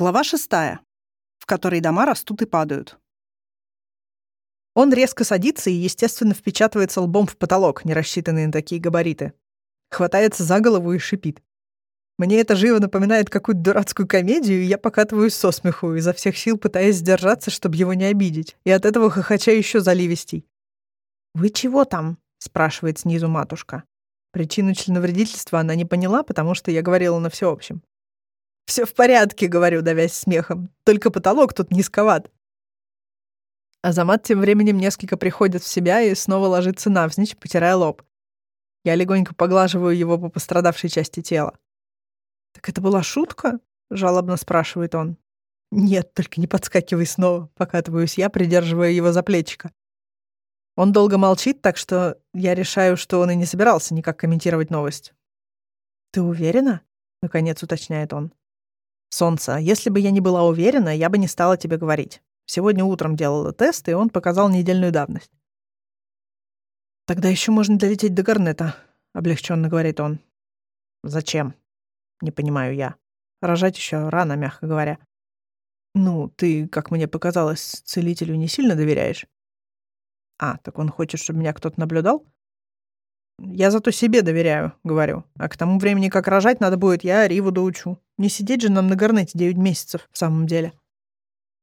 Глава шестая, в которой дома растут и падают. Он резко садится и, естественно, впечатывается лбом в потолок, не рассчитанный на такие габариты. Хватается за голову и шипит. Мне это живо напоминает какую-то дурацкую комедию, и я покатываюсь со смеху, изо всех сил пытаясь сдержаться, чтобы его не обидеть, и от этого хохоча еще заливистей. «Вы чего там?» — спрашивает снизу матушка. Причину членовредительства она не поняла, потому что я говорила на всеобщем. Все в порядке, говорю, давясь смехом. Только потолок тут низковат. Азамат тем временем несколько приходит в себя и снова ложится навзничь, потирая лоб. Я легонько поглаживаю его по пострадавшей части тела. «Так это была шутка?» — жалобно спрашивает он. «Нет, только не подскакивай снова», — покатываюсь я, придерживая его за плечико. Он долго молчит, так что я решаю, что он и не собирался никак комментировать новость. «Ты уверена?» — наконец уточняет он. «Солнце, если бы я не была уверена, я бы не стала тебе говорить. Сегодня утром делала тест, и он показал недельную давность». «Тогда еще можно долететь до Гарнета», — облегченно говорит он. «Зачем?» — не понимаю я. Рожать еще рано, мягко говоря. «Ну, ты, как мне показалось, целителю не сильно доверяешь?» «А, так он хочет, чтобы меня кто-то наблюдал?» Я зато себе доверяю, говорю. А к тому времени, как рожать надо будет, я Риву доучу. Не сидеть же нам на горнете 9 месяцев, в самом деле.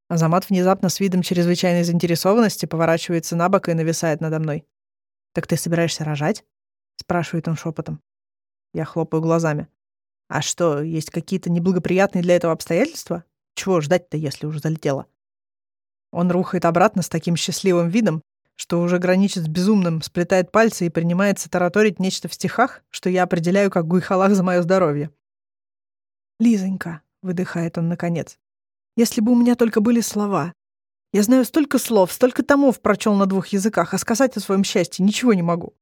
Азамат внезапно с видом чрезвычайной заинтересованности поворачивается на бок и нависает надо мной. «Так ты собираешься рожать?» — спрашивает он шепотом. Я хлопаю глазами. «А что, есть какие-то неблагоприятные для этого обстоятельства? Чего ждать-то, если уже залетело?» Он рухает обратно с таким счастливым видом, что уже граничит с безумным, сплетает пальцы и принимается тараторить нечто в стихах, что я определяю как гуйхалах за мое здоровье. «Лизонька», — выдыхает он наконец, — «если бы у меня только были слова. Я знаю столько слов, столько томов прочел на двух языках, а сказать о своем счастье ничего не могу».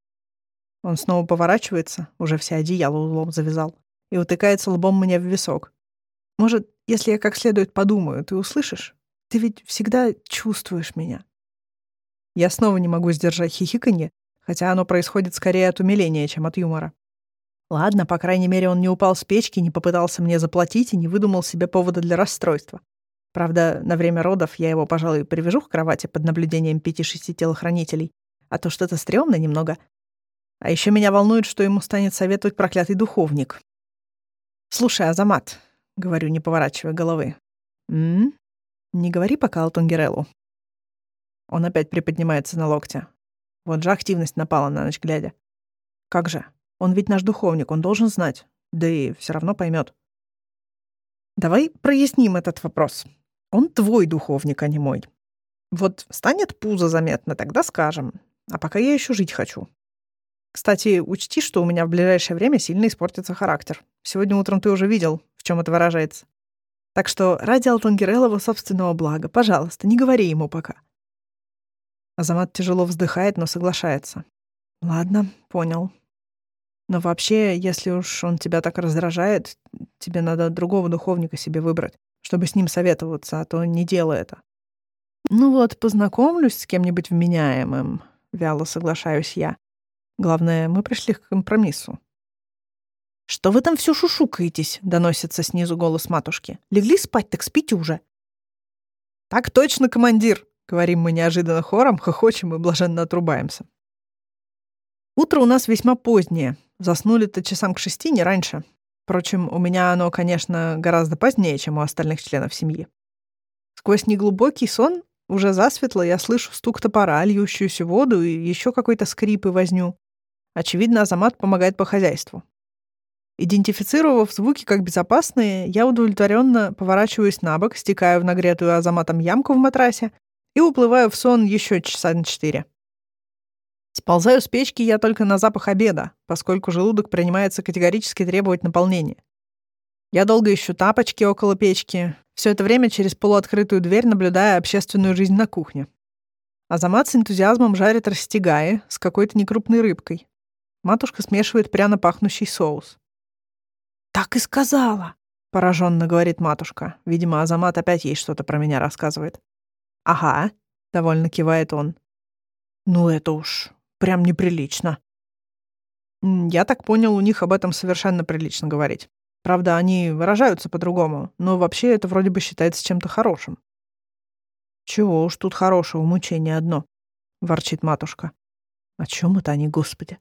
Он снова поворачивается, уже все одеяло узлом завязал, и утыкается лбом мне в висок. «Может, если я как следует подумаю, ты услышишь? Ты ведь всегда чувствуешь меня». Я снова не могу сдержать хихиканье, хотя оно происходит скорее от умиления, чем от юмора. Ладно, по крайней мере, он не упал с печки, не попытался мне заплатить и не выдумал себе повода для расстройства. Правда, на время родов я его, пожалуй, привяжу к кровати под наблюдением пяти-шести телохранителей, а то что-то стрёмно немного. А еще меня волнует, что ему станет советовать проклятый духовник. «Слушай, Азамат», — говорю, не поворачивая головы, «м? Не говори пока Алтунгереллу. Он опять приподнимается на локте. Вот же активность напала на ночь глядя. Как же? Он ведь наш духовник, он должен знать. Да и все равно поймет. Давай проясним этот вопрос. Он твой духовник, а не мой. Вот станет пузо заметно, тогда скажем. А пока я еще жить хочу. Кстати, учти, что у меня в ближайшее время сильно испортится характер. Сегодня утром ты уже видел, в чем это выражается. Так что ради Алтангерелова собственного блага, пожалуйста, не говори ему пока. Азамат тяжело вздыхает, но соглашается. «Ладно, понял. Но вообще, если уж он тебя так раздражает, тебе надо другого духовника себе выбрать, чтобы с ним советоваться, а то не делай это». «Ну вот, познакомлюсь с кем-нибудь вменяемым», — вяло соглашаюсь я. «Главное, мы пришли к компромиссу». «Что вы там все шушукаетесь?» — доносится снизу голос матушки. «Легли спать, так спите уже». «Так точно, командир!» Говорим мы неожиданно хором, хохочем и блаженно отрубаемся. Утро у нас весьма позднее. Заснули-то часам к шести, не раньше. Впрочем, у меня оно, конечно, гораздо позднее, чем у остальных членов семьи. Сквозь неглубокий сон уже засветло я слышу стук топора, льющуюся воду и еще какой-то скрип и возню. Очевидно, Азамат помогает по хозяйству. Идентифицировав звуки как безопасные, я удовлетворенно поворачиваюсь на бок, стекаю в нагретую Азаматом ямку в матрасе и уплываю в сон еще часа на четыре. Сползаю с печки я только на запах обеда, поскольку желудок принимается категорически требовать наполнения. Я долго ищу тапочки около печки, все это время через полуоткрытую дверь наблюдая общественную жизнь на кухне. Азамат с энтузиазмом жарит растягаи с какой-то некрупной рыбкой. Матушка смешивает пряно пахнущий соус. «Так и сказала!» — пораженно говорит матушка. Видимо, Азамат опять ей что-то про меня рассказывает. «Ага», — довольно кивает он. «Ну это уж прям неприлично». «Я так понял, у них об этом совершенно прилично говорить. Правда, они выражаются по-другому, но вообще это вроде бы считается чем-то хорошим. «Чего уж тут хорошего, мучение одно», — ворчит матушка. «О чем это они, господи?»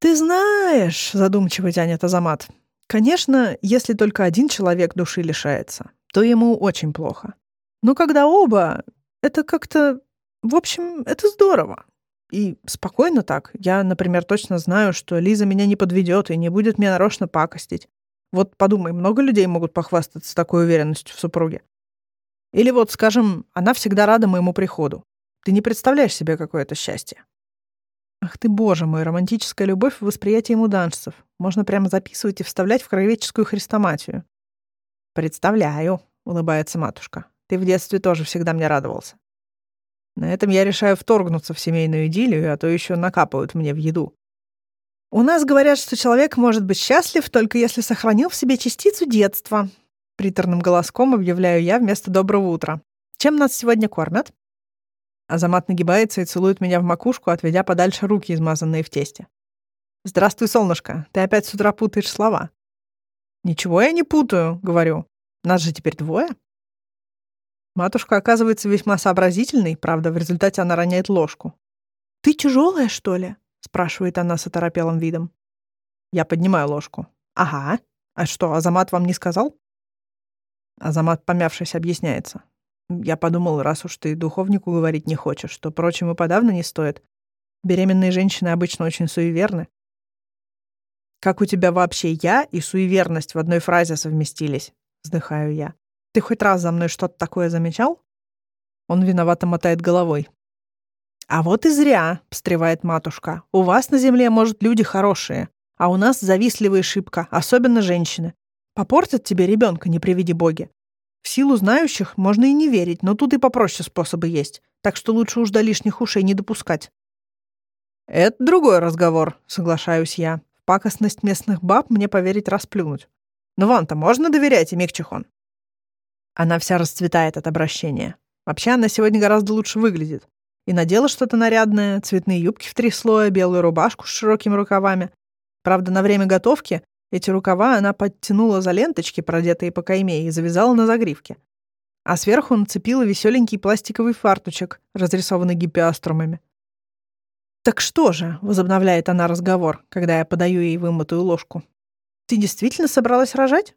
«Ты знаешь», — задумчиво тянет Азамат, «конечно, если только один человек души лишается, то ему очень плохо. Но когда оба, это как-то... В общем, это здорово. И спокойно так. Я, например, точно знаю, что Лиза меня не подведет и не будет мне нарочно пакостить. Вот подумай, много людей могут похвастаться такой уверенностью в супруге. Или вот, скажем, она всегда рада моему приходу. Ты не представляешь себе, какое это счастье. Ах ты, боже мой, романтическая любовь в восприятии муданцев. Можно прямо записывать и вставлять в краеведческую хрестоматию. Представляю, улыбается матушка. Ты в детстве тоже всегда мне радовался. На этом я решаю вторгнуться в семейную идиллию, а то еще накапывают мне в еду. У нас говорят, что человек может быть счастлив, только если сохранил в себе частицу детства, Приторным голоском объявляю я вместо «доброго утра». «Чем нас сегодня кормят?» Азамат нагибается и целует меня в макушку, отведя подальше руки, измазанные в тесте. «Здравствуй, солнышко. Ты опять с утра путаешь слова». «Ничего я не путаю», — говорю. «Нас же теперь двое». Матушка оказывается весьма сообразительной, правда, в результате она роняет ложку. «Ты тяжелая, что ли?» — спрашивает она с оторопелым видом. Я поднимаю ложку. «Ага. А что, Азамат вам не сказал?» Азамат, помявшись, объясняется. Я подумал, раз уж ты духовнику говорить не хочешь, то прочим и подавно не стоит. Беременные женщины обычно очень суеверны. Как у тебя вообще я и суеверность в одной фразе совместились? Вздыхаю я. Ты хоть раз за мной что-то такое замечал? Он виновато мотает головой. А вот и зря, встревает матушка. У вас на земле, может, люди хорошие, а у нас завистливые шибко, особенно женщины. Попортят тебе ребенка, не приведи боги. В силу знающих можно и не верить, но тут и попроще способы есть. Так что лучше уж до лишних ушей не допускать. Это другой разговор, соглашаюсь я. В пакостность местных баб мне поверить расплюнуть. Но вам-то можно доверять, Микчихон? Она вся расцветает от обращения. Вообще она сегодня гораздо лучше выглядит. И надела что-то нарядное, цветные юбки в три слоя, белую рубашку с широкими рукавами. Правда, на время готовки эти рукава она подтянула за ленточки, продетые по кайме, и завязала на загривке. А сверху нацепила веселенький пластиковый фартучек, разрисованный гиппиаструмами. «Так что же?» — возобновляет она разговор, когда я подаю ей вымытую ложку. «Ты действительно собралась рожать?»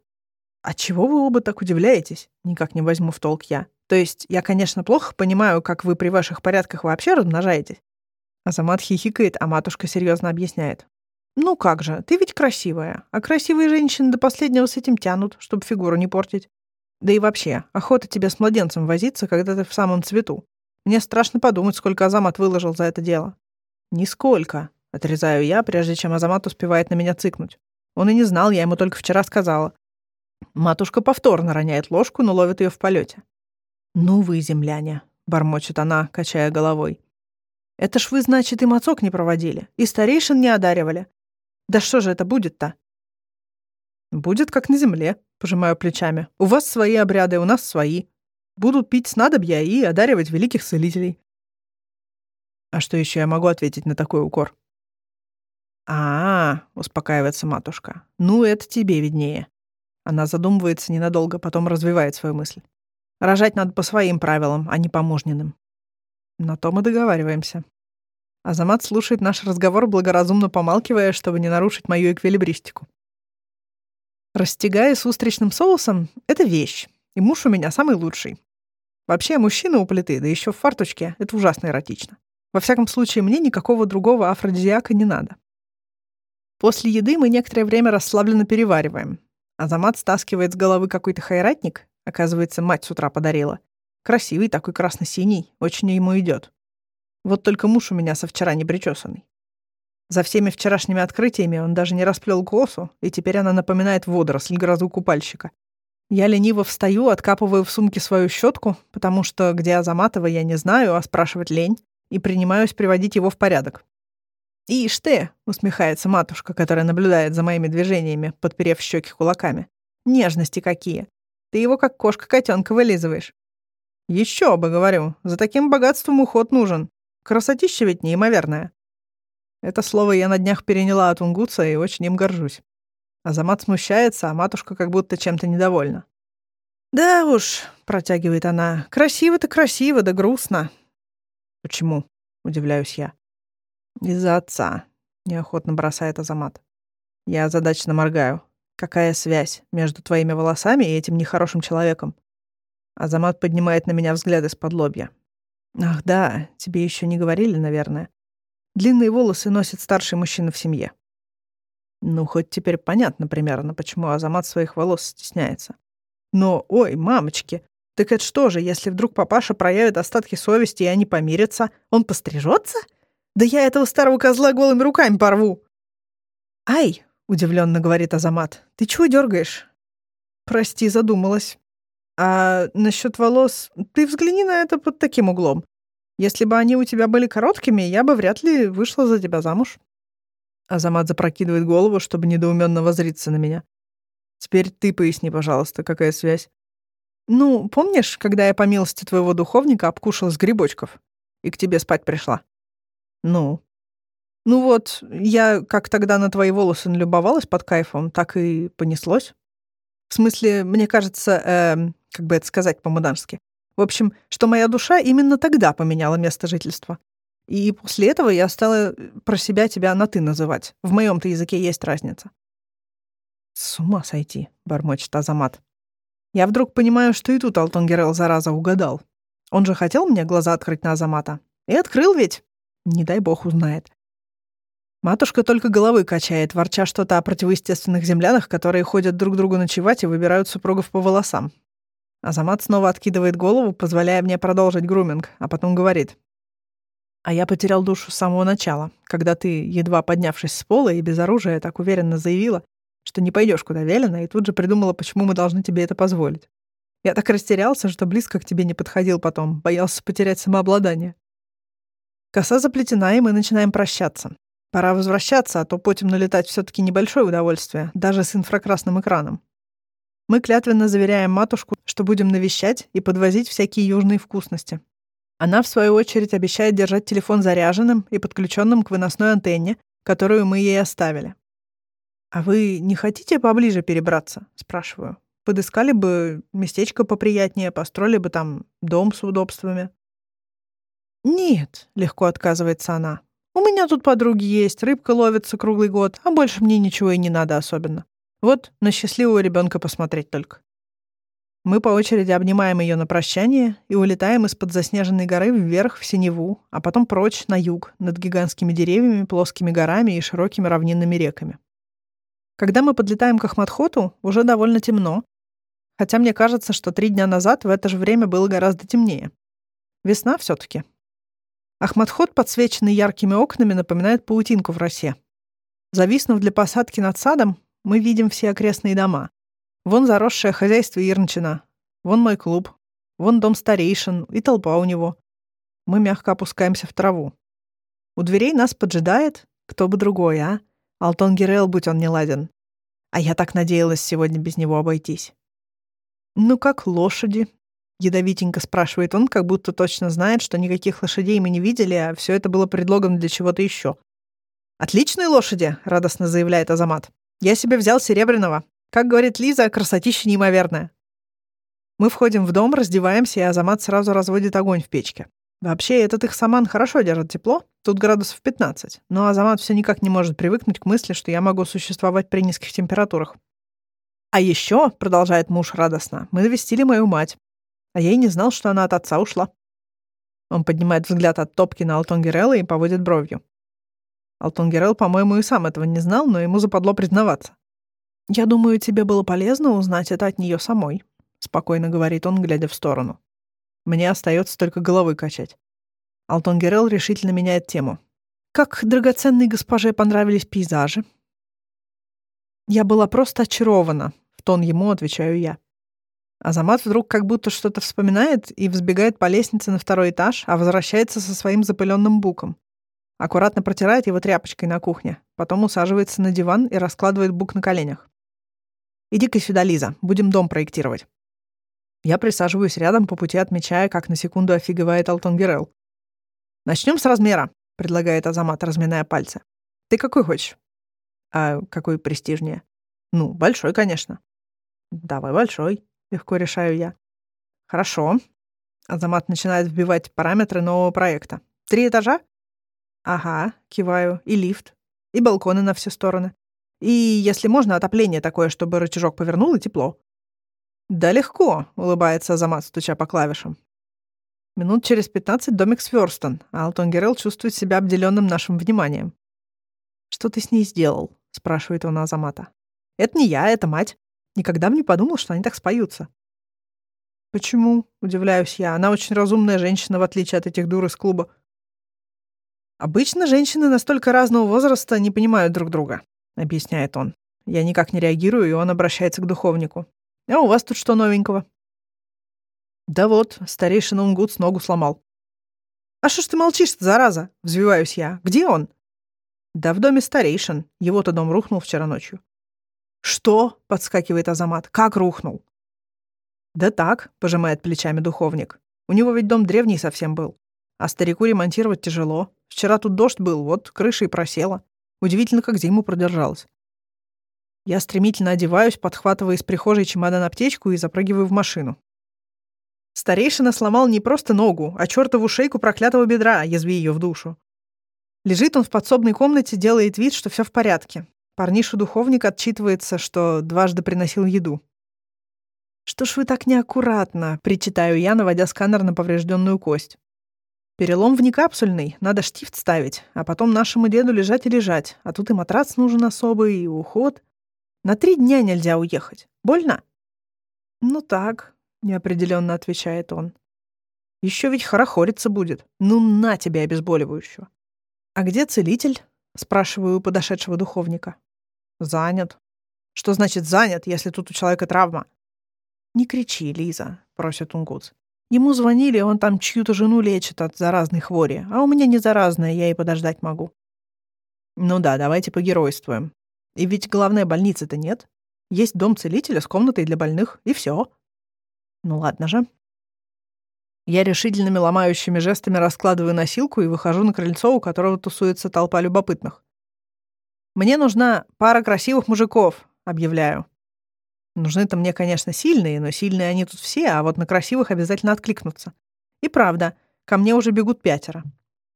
«А чего вы оба так удивляетесь?» — никак не возьму в толк я. «То есть я, конечно, плохо понимаю, как вы при ваших порядках вообще размножаетесь». Азамат хихикает, а матушка серьезно объясняет. «Ну как же, ты ведь красивая, а красивые женщины до последнего с этим тянут, чтобы фигуру не портить. Да и вообще, охота тебе с младенцем возиться, когда ты в самом цвету. Мне страшно подумать, сколько Азамат выложил за это дело». «Нисколько», — отрезаю я, прежде чем Азамат успевает на меня цыкнуть. Он и не знал, я ему только вчера сказала. Матушка повторно роняет ложку, но ловит ее в полете. «Ну вы, земляне», — бормочет она, качая головой. «Это ж вы, значит, и мацок не проводили, и старейшин не одаривали. Да что же это будет-то? Будет как на земле, пожимаю плечами. У вас свои обряды, у нас свои. Будут пить снадобья и одаривать великих целителей. А что еще я могу ответить на такой укор? А, -а, успокаивается матушка. Ну, это тебе виднее. Она задумывается ненадолго, потом развивает свою мысль. Рожать надо по своим правилам, а не по мужниным. На то мы договариваемся. Азамат слушает наш разговор, благоразумно помалкивая, чтобы не нарушить мою эквилибристику. Растягая с устричным соусом — это вещь, и муж у меня самый лучший. Вообще, мужчина у плиты, да еще в фарточке — это ужасно эротично. Во всяком случае, мне никакого другого афродизиака не надо. После еды мы некоторое время расслабленно перевариваем. Азамат стаскивает с головы какой-то хайратник, оказывается, мать с утра подарила. Красивый такой красно-синий, очень ему идет. Вот только муж у меня со вчера не причесанный. За всеми вчерашними открытиями он даже не расплел косу, и теперь она напоминает водоросль грозу купальщика. Я лениво встаю, откапываю в сумке свою щетку, потому что где Азаматова я не знаю, а спрашивать лень, и принимаюсь приводить его в порядок. «Ишь ты!» — усмехается матушка, которая наблюдает за моими движениями, подперев щеки кулаками. «Нежности какие! Ты его как кошка котенка вылизываешь!» «Еще бы, говорю, за таким богатством уход нужен. Красотища ведь неимоверная. Это слово я на днях переняла от унгутса и очень им горжусь. Азамат смущается, а матушка как будто чем-то недовольна. «Да уж», — протягивает она, — «красиво-то красиво, да грустно». «Почему?» — удивляюсь я. «Из-за отца», — неохотно бросает Азамат. Я озадаченно моргаю. Какая связь между твоими волосами и этим нехорошим человеком? Азамат поднимает на меня взгляд из-под лобья. Ах да, тебе еще не говорили, наверное. Длинные волосы носит старший мужчина в семье. Ну, хоть теперь понятно примерно, почему Азамат своих волос стесняется. Но, ой, мамочки, так это что же, если вдруг папаша проявит остатки совести, и они помирятся, он пострижется? Да я этого старого козла голыми руками порву. Ай, удивленно говорит Азамат, ты чего дергаешь? Прости, задумалась. А насчет волос, ты взгляни на это под таким углом. Если бы они у тебя были короткими, я бы вряд ли вышла за тебя замуж. Азамат запрокидывает голову, чтобы недоуменно возриться на меня. Теперь ты поясни, пожалуйста, какая связь. Ну, помнишь, когда я по милости твоего духовника обкушал с грибочков и к тебе спать пришла? Ну? Ну вот, я как тогда на твои волосы налюбовалась под кайфом, так и понеслось. В смысле, мне кажется, э, как бы это сказать по-мудански. В общем, что моя душа именно тогда поменяла место жительства. И после этого я стала э, про себя тебя на «ты» называть. В моем то языке есть разница. «С ума сойти», — бормочет Азамат. Я вдруг понимаю, что и тут Алтон Герел, зараза, угадал. Он же хотел мне глаза открыть на Азамата. И открыл ведь. Не дай бог узнает. Матушка только головы качает, ворча что-то о противоестественных землянах, которые ходят друг другу ночевать и выбирают супругов по волосам. Азамат снова откидывает голову, позволяя мне продолжить груминг, а потом говорит. А я потерял душу с самого начала, когда ты, едва поднявшись с пола и без оружия, так уверенно заявила, что не пойдешь куда велено, и тут же придумала, почему мы должны тебе это позволить. Я так растерялся, что близко к тебе не подходил потом, боялся потерять самообладание. Коса заплетена, и мы начинаем прощаться. Пора возвращаться, а то потем налетать все таки небольшое удовольствие, даже с инфракрасным экраном. Мы клятвенно заверяем матушку, что будем навещать и подвозить всякие южные вкусности. Она, в свою очередь, обещает держать телефон заряженным и подключенным к выносной антенне, которую мы ей оставили. «А вы не хотите поближе перебраться?» — спрашиваю. «Подыскали бы местечко поприятнее, построили бы там дом с удобствами». «Нет», — легко отказывается она. «У меня тут подруги есть, рыбка ловится круглый год, а больше мне ничего и не надо особенно. Вот на счастливого ребенка посмотреть только». Мы по очереди обнимаем ее на прощание и улетаем из-под заснеженной горы вверх в синеву, а потом прочь на юг, над гигантскими деревьями, плоскими горами и широкими равнинными реками. Когда мы подлетаем к Ахматхоту, уже довольно темно, хотя мне кажется, что три дня назад в это же время было гораздо темнее. Весна все таки Ахматхот, подсвеченный яркими окнами, напоминает паутинку в росе. Зависнув для посадки над садом, мы видим все окрестные дома. Вон заросшее хозяйство Ирнчина. Вон мой клуб. Вон дом старейшин и толпа у него. Мы мягко опускаемся в траву. У дверей нас поджидает кто бы другой, а? Алтон Гирел, будь он не ладен. А я так надеялась сегодня без него обойтись. «Ну как лошади?» — ядовитенько спрашивает он, как будто точно знает, что никаких лошадей мы не видели, а все это было предлогом для чего-то еще. «Отличные лошади!» — радостно заявляет Азамат. «Я себе взял серебряного. Как говорит Лиза, красотища неимоверная. Мы входим в дом, раздеваемся, и Азамат сразу разводит огонь в печке. Вообще, этот их саман хорошо держит тепло, тут градусов 15, но Азамат все никак не может привыкнуть к мысли, что я могу существовать при низких температурах. А еще, продолжает муж радостно, мы навестили мою мать. А я и не знал, что она от отца ушла. Он поднимает взгляд от топки на Алтон Герелла и поводит бровью. Алтон Герелл, по-моему, и сам этого не знал, но ему западло признаваться. «Я думаю, тебе было полезно узнать это от нее самой», — спокойно говорит он, глядя в сторону. Мне остается только головой качать. Алтон Герел решительно меняет тему. «Как драгоценной госпоже понравились пейзажи?» «Я была просто очарована», — в тон ему отвечаю я. Азамат вдруг как будто что-то вспоминает и взбегает по лестнице на второй этаж, а возвращается со своим запыленным буком. Аккуратно протирает его тряпочкой на кухне, потом усаживается на диван и раскладывает бук на коленях. «Иди-ка сюда, Лиза, будем дом проектировать». Я присаживаюсь рядом, по пути отмечая, как на секунду офигевает Алтон Герел. «Начнем с размера», — предлагает Азамат, разминая пальцы. «Ты какой хочешь?» «А какой престижнее?» Ну, большой, конечно. Давай большой, легко решаю я. Хорошо. Азамат начинает вбивать параметры нового проекта. Три этажа? Ага, киваю. И лифт. И балконы на все стороны. И, если можно, отопление такое, чтобы рычажок повернул и тепло. «Да легко», — улыбается Азамат, стуча по клавишам. Минут через пятнадцать домик сверстан, а Алтон Герел чувствует себя обделенным нашим вниманием. «Что ты с ней сделал?» — спрашивает он Азамата. «Это не я, это мать. Никогда бы не подумал, что они так споются». «Почему?» — удивляюсь я. «Она очень разумная женщина, в отличие от этих дур из клуба». «Обычно женщины настолько разного возраста не понимают друг друга», — объясняет он. Я никак не реагирую, и он обращается к духовнику. А у вас тут что новенького? Да вот, старейшина Унгут ногу сломал. А что ж ты молчишь зараза? Взвиваюсь я. Где он? Да в доме старейшин. Его-то дом рухнул вчера ночью. Что? Подскакивает Азамат. Как рухнул? Да так, пожимает плечами духовник. У него ведь дом древний совсем был. А старику ремонтировать тяжело. Вчера тут дождь был, вот крыша и просела. Удивительно, как зиму продержалась. Я стремительно одеваюсь, подхватывая из прихожей чемодан-аптечку и запрыгиваю в машину. Старейшина сломал не просто ногу, а чертову шейку проклятого бедра, язви ее в душу. Лежит он в подсобной комнате, делает вид, что все в порядке. Парниша-духовник отчитывается, что дважды приносил еду. «Что ж вы так неаккуратно?» — причитаю я, наводя сканер на поврежденную кость. «Перелом внекапсульный, надо штифт ставить, а потом нашему деду лежать и лежать, а тут и матрац нужен особый, и уход. На три дня нельзя уехать. Больно? Ну так, неопределенно отвечает он. Еще ведь хорохориться будет. Ну на тебе обезболивающего. А где целитель? Спрашиваю у подошедшего духовника. Занят. Что значит занят, если тут у человека травма? Не кричи, Лиза, просит Унгутс. Ему звонили, он там чью-то жену лечит от заразной хвори, а у меня не заразная, я и подождать могу. Ну да, давайте погеройствуем. И ведь главная больницы-то нет. Есть дом целителя с комнатой для больных, и все. Ну ладно же. Я решительными ломающими жестами раскладываю носилку и выхожу на крыльцо, у которого тусуется толпа любопытных. «Мне нужна пара красивых мужиков», — объявляю. Нужны-то мне, конечно, сильные, но сильные они тут все, а вот на красивых обязательно откликнутся. И правда, ко мне уже бегут пятеро.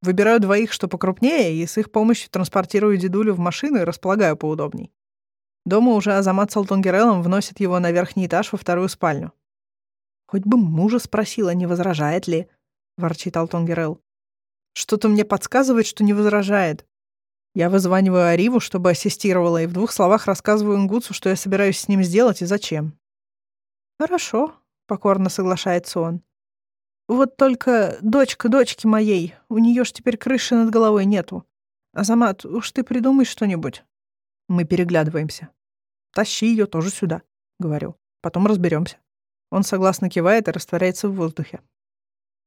Выбираю двоих, что покрупнее, и с их помощью транспортирую дедулю в машину и располагаю поудобней. Дома уже Азамат с Алтонгерелом вносит его на верхний этаж во вторую спальню. «Хоть бы мужа спросила, не возражает ли», — ворчит Алтонгерел. «Что-то мне подсказывает, что не возражает. Я вызваниваю Ариву, чтобы ассистировала, и в двух словах рассказываю Ингуцу, что я собираюсь с ним сделать и зачем». «Хорошо», — покорно соглашается он. Вот только дочка дочки моей, у нее ж теперь крыши над головой нету. Азамат, уж ты придумай что-нибудь. Мы переглядываемся. Тащи ее тоже сюда, говорю. Потом разберемся. Он согласно кивает и растворяется в воздухе.